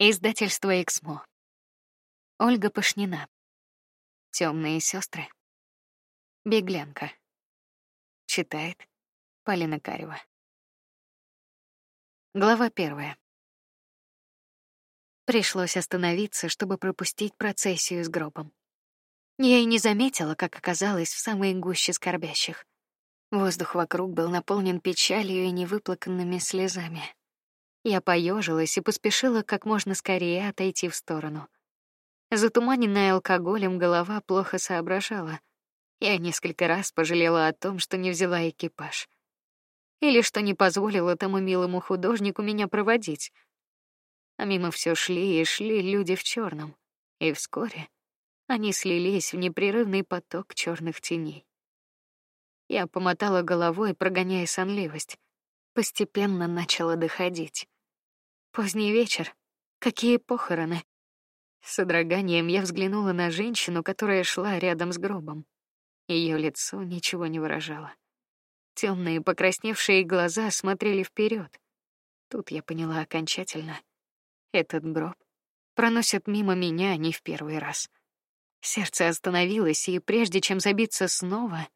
Издательство Эксмо. Ольга Пашнина. Темные сестры. Беглянка. Читает Полина Карева. Глава первая. Пришлось остановиться, чтобы пропустить процессию с гробом. Я и не заметила, как оказалась в самой гуще скорбящих. Воздух вокруг был наполнен печалью и невыплаканными слезами. Я поежилась и поспешила как можно скорее отойти в сторону. Затуманенная алкоголем голова плохо соображала. Я несколько раз пожалела о том, что не взяла экипаж, или что не позволила тому милому художнику меня проводить. А мимо все шли и шли люди в черном, и вскоре они слились в непрерывный поток черных теней. Я помотала головой, прогоняя сонливость. Постепенно начала доходить. Поздний вечер. Какие похороны? С содроганием я взглянула на женщину, которая шла рядом с гробом. Ее лицо ничего не выражало. Темные покрасневшие глаза смотрели вперед. Тут я поняла окончательно. Этот гроб проносит мимо меня не в первый раз. Сердце остановилось, и прежде чем забиться снова,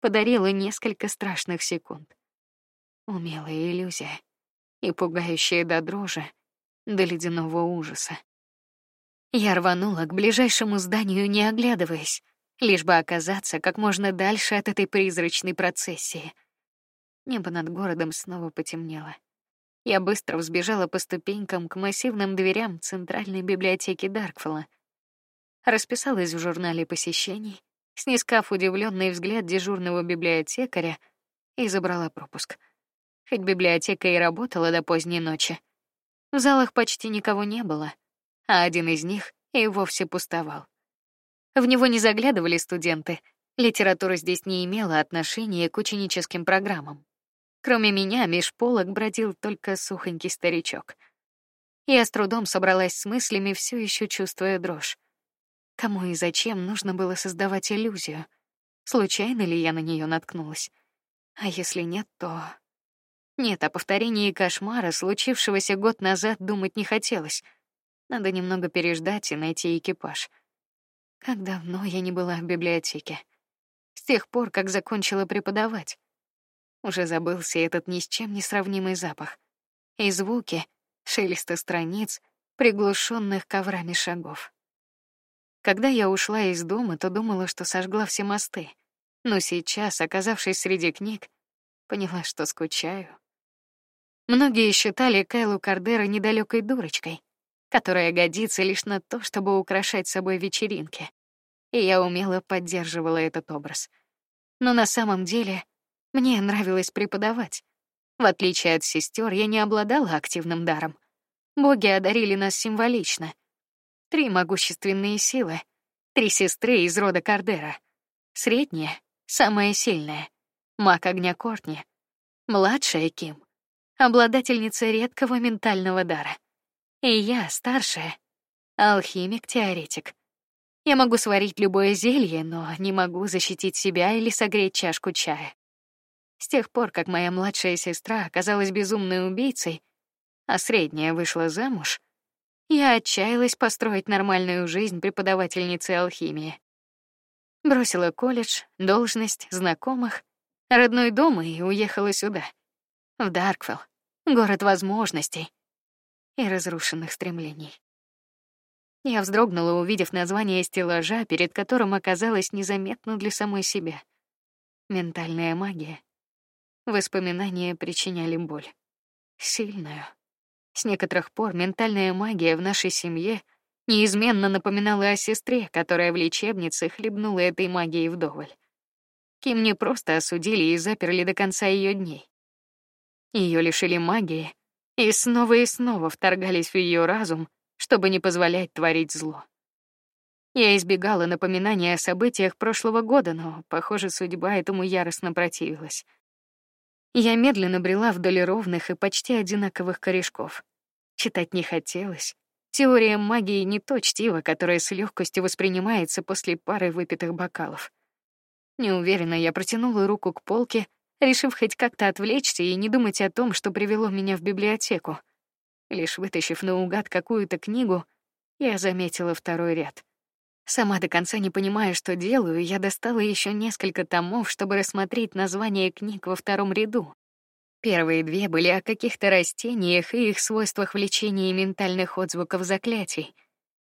подарило несколько страшных секунд. Умелая иллюзия и пугающее до дрожи, до ледяного ужаса. Я рванула к ближайшему зданию, не оглядываясь, лишь бы оказаться как можно дальше от этой призрачной процессии. Небо над городом снова потемнело. Я быстро взбежала по ступенькам к массивным дверям центральной библиотеки Даркфола. Расписалась в журнале посещений, снискав удивленный взгляд дежурного библиотекаря, и забрала пропуск хоть библиотека и работала до поздней ночи. В залах почти никого не было, а один из них и вовсе пустовал. В него не заглядывали студенты. Литература здесь не имела отношения к ученическим программам. Кроме меня, меж полок бродил только сухонький старичок. Я с трудом собралась с мыслями, все еще чувствуя дрожь. Кому и зачем нужно было создавать иллюзию? Случайно ли я на нее наткнулась? А если нет, то нет, о повторении кошмара, случившегося год назад, думать не хотелось. Надо немного переждать и найти экипаж. Как давно я не была в библиотеке. С тех пор, как закончила преподавать. Уже забылся этот ни с чем не сравнимый запах. И звуки, шелеста страниц, приглушенных коврами шагов. Когда я ушла из дома, то думала, что сожгла все мосты. Но сейчас, оказавшись среди книг, поняла, что скучаю. Многие считали Кайлу Кардера недалекой дурочкой, которая годится лишь на то, чтобы украшать собой вечеринки. И я умело поддерживала этот образ. Но на самом деле мне нравилось преподавать. В отличие от сестер, я не обладала активным даром. Боги одарили нас символично. Три могущественные силы, три сестры из рода Кардера. Средняя, самая сильная, маг огня Кортни, младшая Ким, обладательница редкого ментального дара. И я, старшая, алхимик-теоретик. Я могу сварить любое зелье, но не могу защитить себя или согреть чашку чая. С тех пор, как моя младшая сестра оказалась безумной убийцей, а средняя вышла замуж, я отчаялась построить нормальную жизнь преподавательницы алхимии. Бросила колледж, должность, знакомых, родной дом и уехала сюда, в Дарквелл город возможностей и разрушенных стремлений. Я вздрогнула, увидев название стеллажа, перед которым оказалась незаметно для самой себя. Ментальная магия. Воспоминания причиняли боль. Сильную. С некоторых пор ментальная магия в нашей семье неизменно напоминала о сестре, которая в лечебнице хлебнула этой магией вдоволь. Ким не просто осудили и заперли до конца ее дней. Ее лишили магии и снова и снова вторгались в ее разум, чтобы не позволять творить зло. Я избегала напоминания о событиях прошлого года, но, похоже, судьба этому яростно противилась. Я медленно брела вдоль ровных и почти одинаковых корешков. Читать не хотелось. Теория магии не то чтиво, которое с легкостью воспринимается после пары выпитых бокалов. Неуверенно я протянула руку к полке решив хоть как-то отвлечься и не думать о том, что привело меня в библиотеку. Лишь вытащив наугад какую-то книгу, я заметила второй ряд. Сама до конца не понимая, что делаю, я достала еще несколько томов, чтобы рассмотреть названия книг во втором ряду. Первые две были о каких-то растениях и их свойствах в лечении ментальных отзвуков заклятий,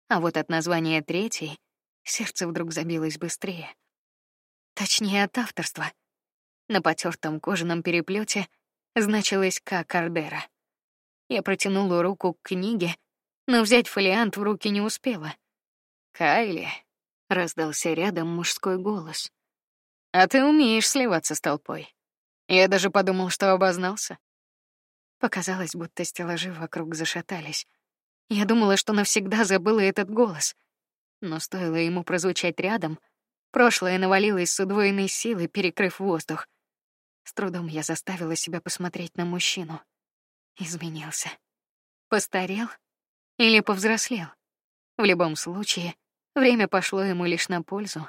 а вот от названия третьей сердце вдруг забилось быстрее. Точнее, от авторства. На потертом кожаном переплете значилось К. Кардера. Я протянула руку к книге, но взять фолиант в руки не успела. Кайли, раздался рядом мужской голос. А ты умеешь сливаться с толпой. Я даже подумал, что обознался. Показалось, будто стеллажи вокруг зашатались. Я думала, что навсегда забыла этот голос, но стоило ему прозвучать рядом, прошлое навалилось с удвоенной силой, перекрыв воздух. С трудом я заставила себя посмотреть на мужчину. Изменился, постарел или повзрослел. В любом случае, Время пошло ему лишь на пользу.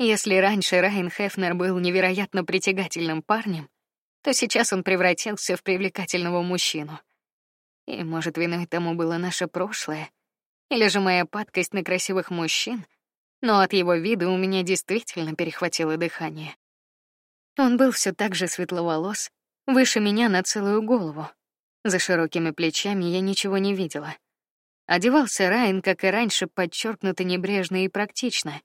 Если раньше Райан Хефнер был невероятно притягательным парнем, то сейчас он превратился в привлекательного мужчину. И, может, виной тому было наше прошлое, или же моя падкость на красивых мужчин, но от его вида у меня действительно перехватило дыхание. Он был все так же светловолос, выше меня на целую голову. За широкими плечами я ничего не видела. Одевался Райан, как и раньше, подчеркнуто небрежно и практично,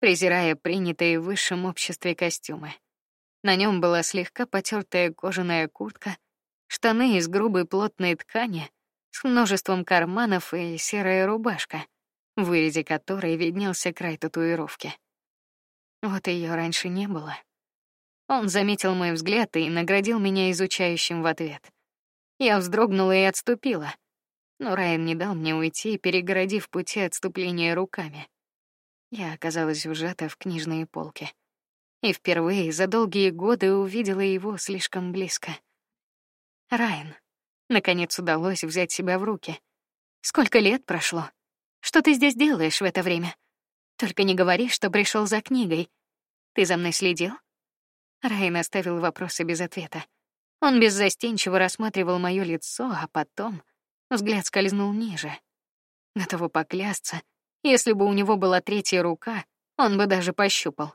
презирая принятые в высшем обществе костюмы. На нем была слегка потертая кожаная куртка, штаны из грубой плотной ткани с множеством карманов и серая рубашка, в вырезе которой виднелся край татуировки. Вот ее раньше не было. Он заметил мой взгляд и наградил меня изучающим в ответ. Я вздрогнула и отступила но Райан не дал мне уйти, перегородив пути отступления руками. Я оказалась вжата в книжные полки. И впервые за долгие годы увидела его слишком близко. Райан. Наконец удалось взять себя в руки. Сколько лет прошло? Что ты здесь делаешь в это время? Только не говори, что пришел за книгой. Ты за мной следил? Райан оставил вопросы без ответа. Он беззастенчиво рассматривал мое лицо, а потом Взгляд скользнул ниже. Готова поклясться, если бы у него была третья рука, он бы даже пощупал.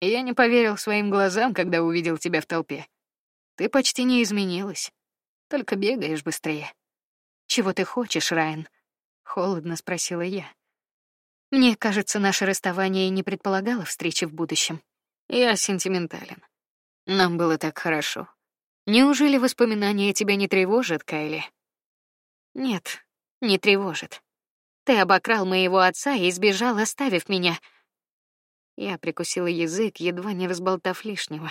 Я не поверил своим глазам, когда увидел тебя в толпе. Ты почти не изменилась, только бегаешь быстрее. Чего ты хочешь, Райан? Холодно спросила я. Мне кажется, наше расставание не предполагало встречи в будущем. Я сентиментален. Нам было так хорошо. Неужели воспоминания тебя не тревожат, Кайли? Нет, не тревожит. Ты обокрал моего отца и сбежал, оставив меня. Я прикусила язык, едва не разболтав лишнего.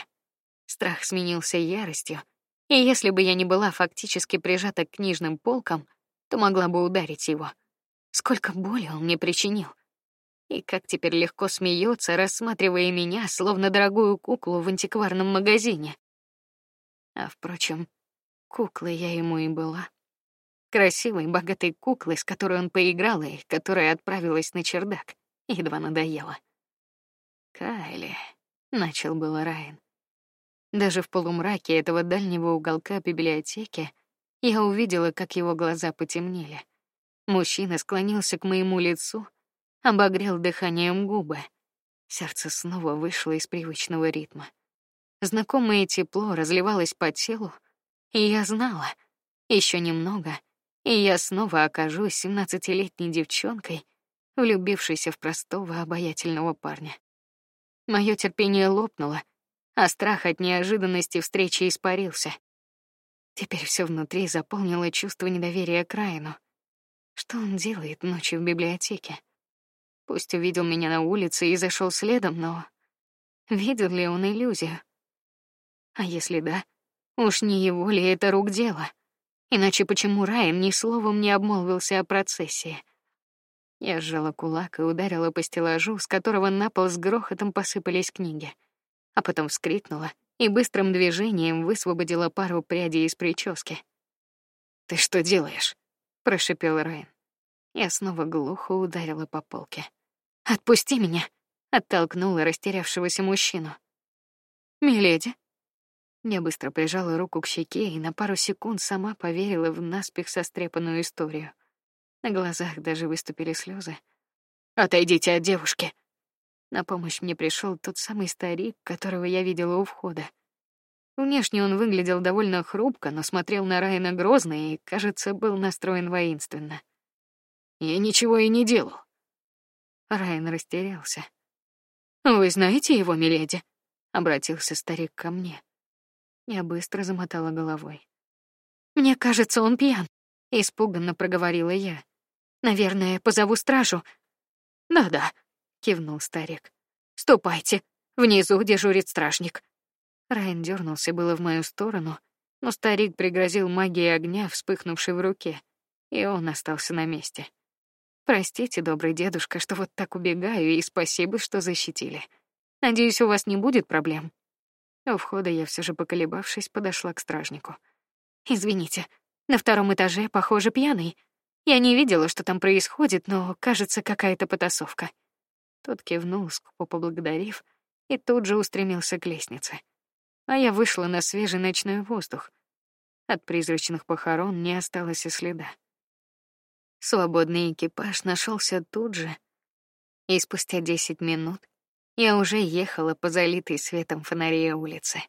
Страх сменился яростью, и если бы я не была фактически прижата к книжным полкам, то могла бы ударить его. Сколько боли он мне причинил. И как теперь легко смеется, рассматривая меня, словно дорогую куклу в антикварном магазине. А впрочем, куклой я ему и была красивой, богатой куклы, с которой он поиграл и которая отправилась на чердак, едва надоела. Кайли, начал было Райан. Даже в полумраке этого дальнего уголка библиотеки я увидела, как его глаза потемнели. Мужчина склонился к моему лицу, обогрел дыханием губы. Сердце снова вышло из привычного ритма. Знакомое тепло разливалось по телу, и я знала, еще немного, и я снова окажусь семнадцатилетней девчонкой, влюбившейся в простого обаятельного парня. Мое терпение лопнуло, а страх от неожиданности встречи испарился. Теперь все внутри заполнило чувство недоверия к Райну. Что он делает ночью в библиотеке? Пусть увидел меня на улице и зашел следом, но видел ли он иллюзию? А если да, уж не его ли это рук дело? Иначе почему Райан ни словом не обмолвился о процессе? Я сжала кулак и ударила по стеллажу, с которого на пол с грохотом посыпались книги, а потом вскрикнула и быстрым движением высвободила пару прядей из прически. Ты что делаешь? прошепел Райан. Я снова глухо ударила по полке. Отпусти меня, оттолкнула растерявшегося мужчину. Миледи, Я быстро прижала руку к щеке и на пару секунд сама поверила в наспех сострепанную историю. На глазах даже выступили слезы. Отойдите от девушки. На помощь мне пришел тот самый старик, которого я видела у входа. Внешне он выглядел довольно хрупко, но смотрел на Райана грозно и, кажется, был настроен воинственно. Я ничего и не делал. Райан растерялся. Вы знаете его, миледи? Обратился старик ко мне. Я быстро замотала головой. Мне кажется, он пьян. Испуганно проговорила я. Наверное, позову стражу. Да-да, кивнул старик. Ступайте, внизу дежурит стражник. Райан дернулся было в мою сторону, но старик пригрозил магией огня, вспыхнувшей в руке, и он остался на месте. Простите, добрый дедушка, что вот так убегаю, и спасибо, что защитили. Надеюсь, у вас не будет проблем. У входа я все же поколебавшись подошла к стражнику. Извините, на втором этаже, похоже, пьяный. Я не видела, что там происходит, но кажется, какая-то потасовка. Тот кивнул, скупо поблагодарив, и тут же устремился к лестнице. А я вышла на свежий ночной воздух. От призрачных похорон не осталось и следа. Свободный экипаж нашелся тут же, и спустя десять минут я уже ехала по залитой светом фонарей улице.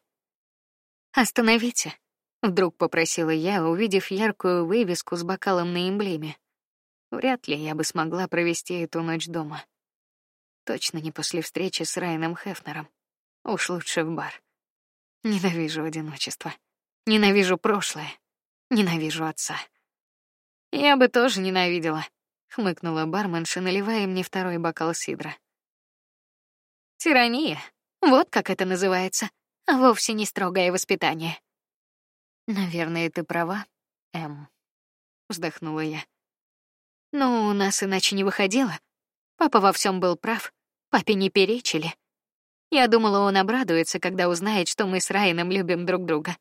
Остановите, вдруг попросила я, увидев яркую вывеску с бокалом на эмблеме. Вряд ли я бы смогла провести эту ночь дома. Точно не после встречи с Райаном Хефнером. Уж лучше в бар. Ненавижу одиночество. Ненавижу прошлое. Ненавижу отца. Я бы тоже ненавидела, хмыкнула барменша, наливая мне второй бокал сидра. Тирания, вот как это называется, а вовсе не строгое воспитание. Наверное, ты права, М. Вздохнула я. Ну, у нас иначе не выходило. Папа во всем был прав. Папе не перечили. Я думала, он обрадуется, когда узнает, что мы с Райаном любим друг друга.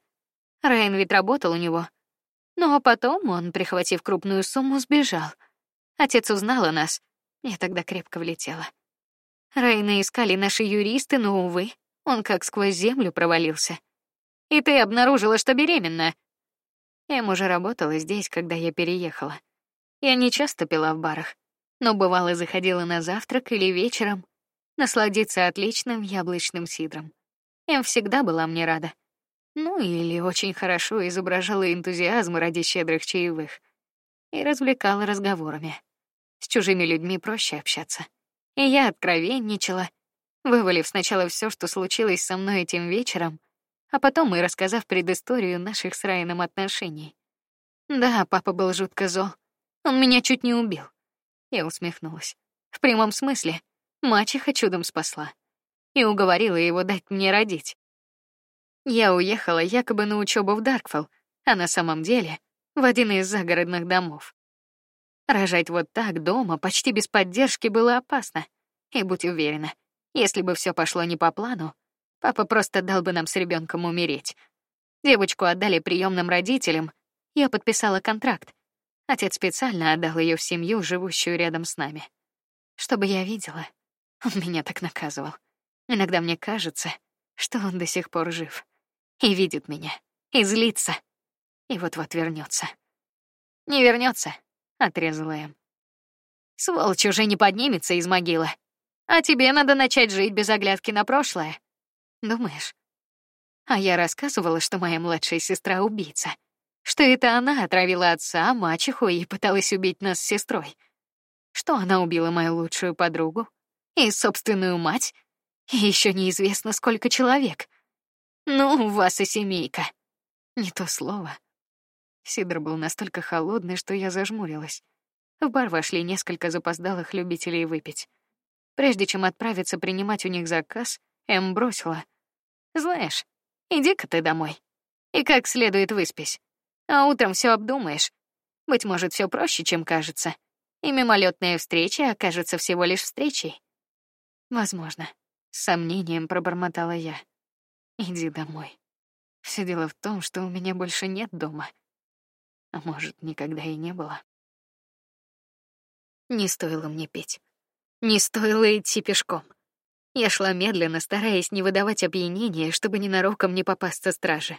Райан ведь работал у него, ну а потом он, прихватив крупную сумму, сбежал. Отец узнал о нас. Я тогда крепко влетела. Райна искали наши юристы, но увы, он как сквозь землю провалился. И ты обнаружила, что беременна. Эм уже работала здесь, когда я переехала. Я не часто пила в барах, но бывало заходила на завтрак или вечером насладиться отличным яблочным сидром. Эм всегда была мне рада. Ну или очень хорошо изображала энтузиазм ради щедрых чаевых и развлекала разговорами. С чужими людьми проще общаться. И я откровенничала, вывалив сначала все, что случилось со мной этим вечером, а потом и рассказав предысторию наших с Райаном отношений. Да, папа был жутко зол. Он меня чуть не убил. Я усмехнулась. В прямом смысле. Мачеха чудом спасла и уговорила его дать мне родить. Я уехала якобы на учебу в Даркфелл, а на самом деле в один из загородных домов. Рожать вот так дома, почти без поддержки, было опасно. И будь уверена, если бы все пошло не по плану, папа просто дал бы нам с ребенком умереть. Девочку отдали приемным родителям, я подписала контракт. Отец специально отдал ее в семью, живущую рядом с нами, чтобы я видела. Он меня так наказывал. Иногда мне кажется, что он до сих пор жив и видит меня, и злится, и вот-вот вернется. Не вернется, отрезала я. Сволочь уже не поднимется из могилы, а тебе надо начать жить без оглядки на прошлое. Думаешь? А я рассказывала, что моя младшая сестра убийца, что это она отравила отца, мачеху и пыталась убить нас с сестрой, что она убила мою лучшую подругу и собственную мать, и еще неизвестно сколько человек. Ну, у вас и семейка. Не то слово. Сидр был настолько холодный, что я зажмурилась. В бар вошли несколько запоздалых любителей выпить. Прежде чем отправиться принимать у них заказ, Эм бросила: "Знаешь, иди-ка ты домой и как следует выспись, а утром все обдумаешь. Быть может, все проще, чем кажется, и мимолетная встреча окажется всего лишь встречей. Возможно, с сомнением пробормотала я. Иди домой. Все дело в том, что у меня больше нет дома. А может, никогда и не было. Не стоило мне петь. Не стоило идти пешком. Я шла медленно, стараясь не выдавать опьянения, чтобы ненароком не попасться страже.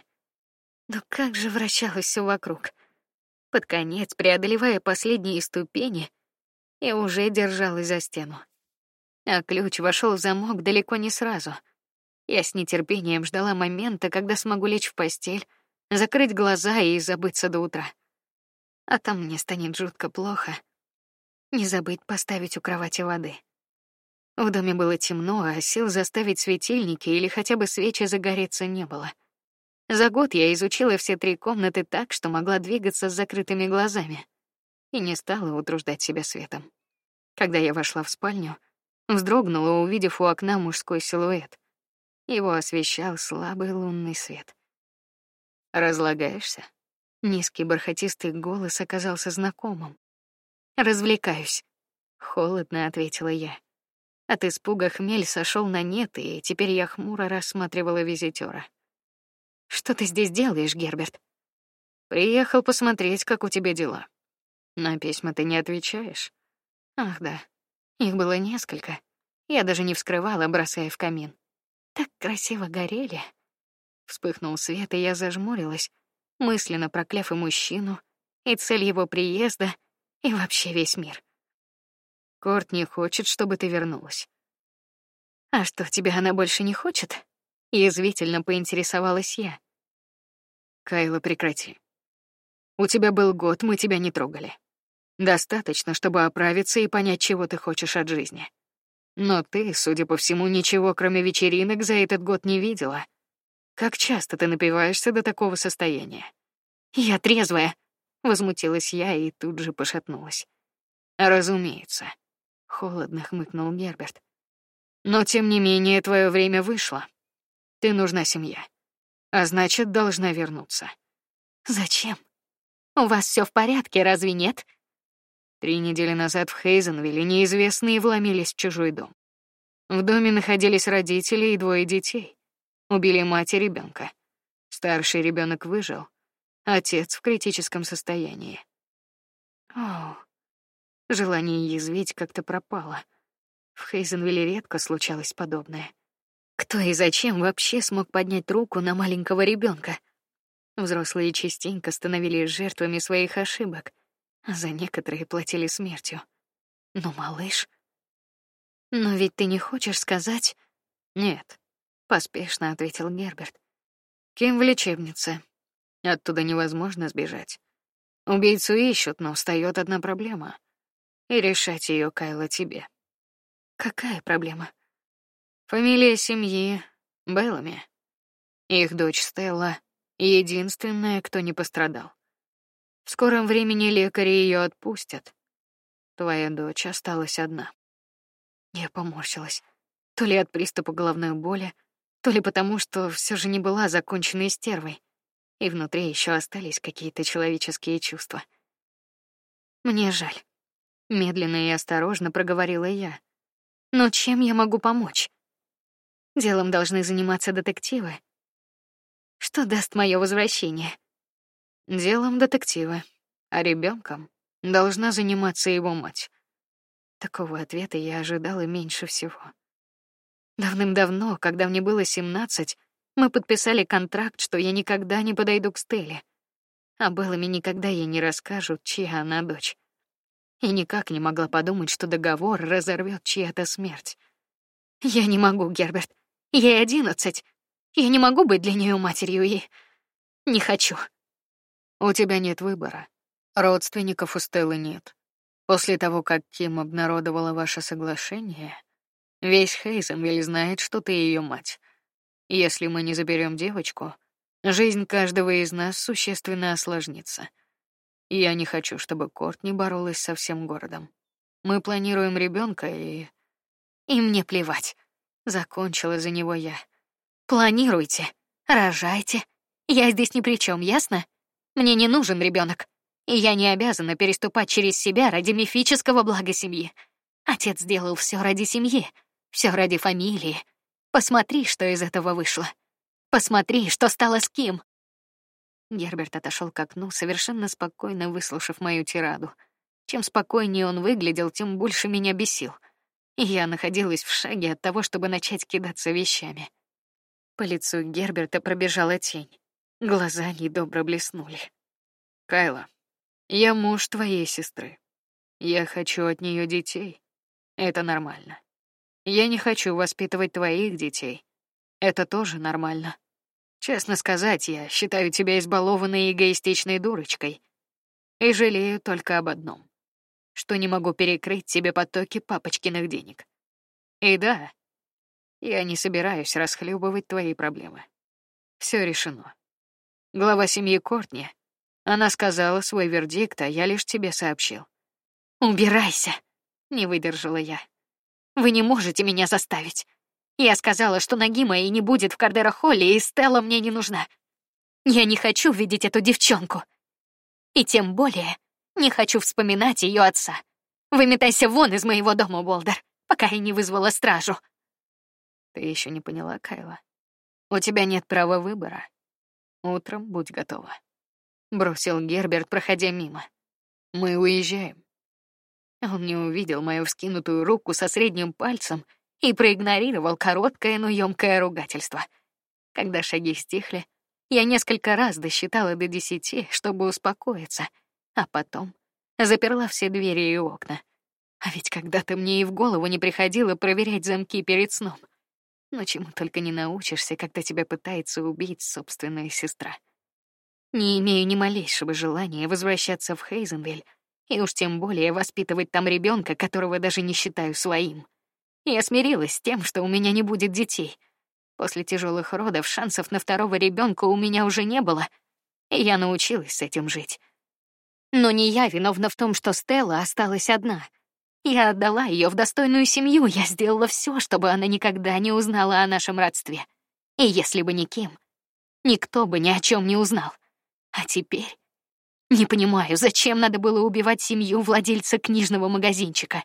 Но как же вращалось все вокруг. Под конец, преодолевая последние ступени, я уже держалась за стену. А ключ вошел в замок далеко не сразу. Я с нетерпением ждала момента, когда смогу лечь в постель, закрыть глаза и забыться до утра. А там мне станет жутко плохо. Не забыть поставить у кровати воды. В доме было темно, а сил заставить светильники или хотя бы свечи загореться не было. За год я изучила все три комнаты так, что могла двигаться с закрытыми глазами и не стала утруждать себя светом. Когда я вошла в спальню, вздрогнула, увидев у окна мужской силуэт. Его освещал слабый лунный свет. Разлагаешься? Низкий бархатистый голос оказался знакомым. Развлекаюсь. Холодно ответила я. От испуга хмель сошел на нет, и теперь я хмуро рассматривала визитера. Что ты здесь делаешь, Герберт? Приехал посмотреть, как у тебя дела. На письма ты не отвечаешь. Ах да, их было несколько. Я даже не вскрывала, бросая в камин. Так красиво горели. Вспыхнул свет, и я зажмурилась, мысленно прокляв и мужчину, и цель его приезда, и вообще весь мир. Корт не хочет, чтобы ты вернулась. А что, тебя она больше не хочет? Язвительно поинтересовалась я. Кайла, прекрати. У тебя был год, мы тебя не трогали. Достаточно, чтобы оправиться и понять, чего ты хочешь от жизни. Но ты, судя по всему, ничего, кроме вечеринок, за этот год не видела. Как часто ты напиваешься до такого состояния? Я трезвая, возмутилась я и тут же пошатнулась. Разумеется, холодно хмыкнул Герберт. Но тем не менее твое время вышло. Ты нужна семья, а значит, должна вернуться. Зачем? У вас все в порядке, разве нет? Три недели назад в Хейзенвилле неизвестные вломились в чужой дом. В доме находились родители и двое детей. Убили мать и ребенка. Старший ребенок выжил, отец в критическом состоянии. О, желание язвить как-то пропало. В Хейзенвилле редко случалось подобное. Кто и зачем вообще смог поднять руку на маленького ребенка? Взрослые частенько становились жертвами своих ошибок, за некоторые платили смертью. Но малыш, но ведь ты не хочешь сказать? Нет, поспешно ответил Герберт. Кем в лечебнице. Оттуда невозможно сбежать. Убийцу ищут, но встает одна проблема, и решать ее Кайла тебе. Какая проблема? Фамилия семьи Беллами. Их дочь Стелла единственная, кто не пострадал. В скором времени лекари ее отпустят. Твоя дочь осталась одна. Я поморщилась, то ли от приступа головной боли, то ли потому, что все же не была законченной стервой, и внутри еще остались какие-то человеческие чувства. Мне жаль. Медленно и осторожно проговорила я. Но чем я могу помочь? Делом должны заниматься детективы. Что даст мое возвращение? Делом детектива, а ребенком должна заниматься его мать. Такого ответа я ожидала меньше всего. Давным-давно, когда мне было семнадцать, мы подписали контракт, что я никогда не подойду к Стелле, а Беллами никогда ей не расскажут, чья она дочь. И никак не могла подумать, что договор разорвет чья-то смерть. Я не могу, Герберт. Ей одиннадцать. Я не могу быть для нее матерью и не хочу. У тебя нет выбора. Родственников у Стеллы нет. После того, как Ким обнародовала ваше соглашение, весь Хейзенвилл знает, что ты ее мать. Если мы не заберем девочку, жизнь каждого из нас существенно осложнится. Я не хочу, чтобы Кортни боролась со всем городом. Мы планируем ребенка и и мне плевать. Закончила за него я. Планируйте, рожайте. Я здесь ни при чем, ясно? Мне не нужен ребенок, и я не обязана переступать через себя ради мифического блага семьи. Отец сделал все ради семьи, все ради фамилии. Посмотри, что из этого вышло. Посмотри, что стало с Ким. Герберт отошел к окну, совершенно спокойно выслушав мою тираду. Чем спокойнее он выглядел, тем больше меня бесил. и я находилась в шаге от того, чтобы начать кидаться вещами. По лицу Герберта пробежала тень. Глаза недобро блеснули. Кайла, я муж твоей сестры. Я хочу от нее детей. Это нормально. Я не хочу воспитывать твоих детей. Это тоже нормально. Честно сказать, я считаю тебя избалованной эгоистичной дурочкой. И жалею только об одном, что не могу перекрыть тебе потоки папочкиных денег. И да, я не собираюсь расхлебывать твои проблемы. Все решено. Глава семьи Кортни. Она сказала свой вердикт, а я лишь тебе сообщил. Убирайся, не выдержала я. Вы не можете меня заставить. Я сказала, что ноги моей не будет в Кардера Холле, и Стелла мне не нужна. Я не хочу видеть эту девчонку. И тем более не хочу вспоминать ее отца. Выметайся вон из моего дома, Болдер, пока я не вызвала стражу. Ты еще не поняла, Кайла. У тебя нет права выбора. Утром будь готова. Бросил Герберт, проходя мимо. Мы уезжаем. Он не увидел мою вскинутую руку со средним пальцем и проигнорировал короткое, но ёмкое ругательство. Когда шаги стихли, я несколько раз досчитала до десяти, чтобы успокоиться, а потом заперла все двери и окна. А ведь когда-то мне и в голову не приходило проверять замки перед сном. Но чему только не научишься, когда тебя пытается убить собственная сестра. Не имею ни малейшего желания возвращаться в Хейзенвиль, и уж тем более воспитывать там ребенка, которого даже не считаю своим. Я смирилась с тем, что у меня не будет детей. После тяжелых родов шансов на второго ребенка у меня уже не было, и я научилась с этим жить. Но не я виновна в том, что Стелла осталась одна. Я отдала ее в достойную семью, я сделала все, чтобы она никогда не узнала о нашем родстве. И если бы не Ким, никто бы ни о чем не узнал. А теперь не понимаю, зачем надо было убивать семью владельца книжного магазинчика.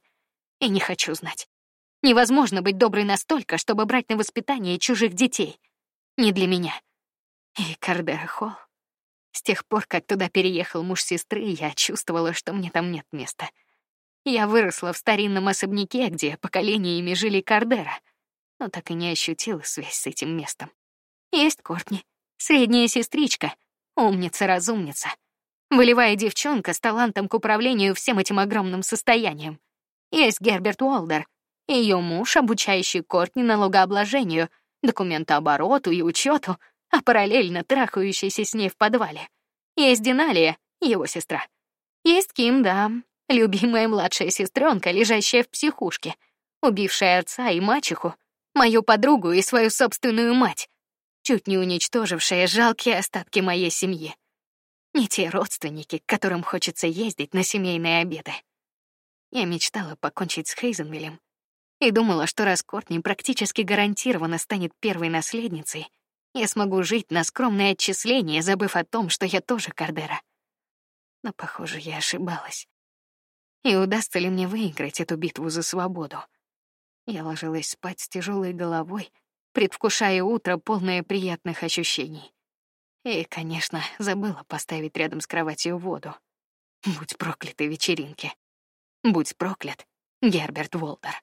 И не хочу знать. Невозможно быть доброй настолько, чтобы брать на воспитание чужих детей. Не для меня. И Кардера Холл. С тех пор, как туда переехал муж сестры, я чувствовала, что мне там нет места. Я выросла в старинном особняке, где поколениями жили Кардера, но так и не ощутила связь с этим местом. Есть Кортни, средняя сестричка, умница-разумница, волевая девчонка с талантом к управлению всем этим огромным состоянием. Есть Герберт Уолдер, ее муж, обучающий Кортни налогообложению, документообороту и учету, а параллельно трахающийся с ней в подвале. Есть Диналия, его сестра. Есть Ким, да, любимая младшая сестренка, лежащая в психушке, убившая отца и мачеху, мою подругу и свою собственную мать, чуть не уничтожившая жалкие остатки моей семьи. Не те родственники, к которым хочется ездить на семейные обеды. Я мечтала покончить с Хейзенвиллем, и думала, что раз Кортни практически гарантированно станет первой наследницей, я смогу жить на скромное отчисление, забыв о том, что я тоже Кардера. Но, похоже, я ошибалась. И удастся ли мне выиграть эту битву за свободу? Я ложилась спать с тяжелой головой, предвкушая утро, полное приятных ощущений. И, конечно, забыла поставить рядом с кроватью воду. Будь прокляты вечеринки. Будь проклят, Герберт Волтер.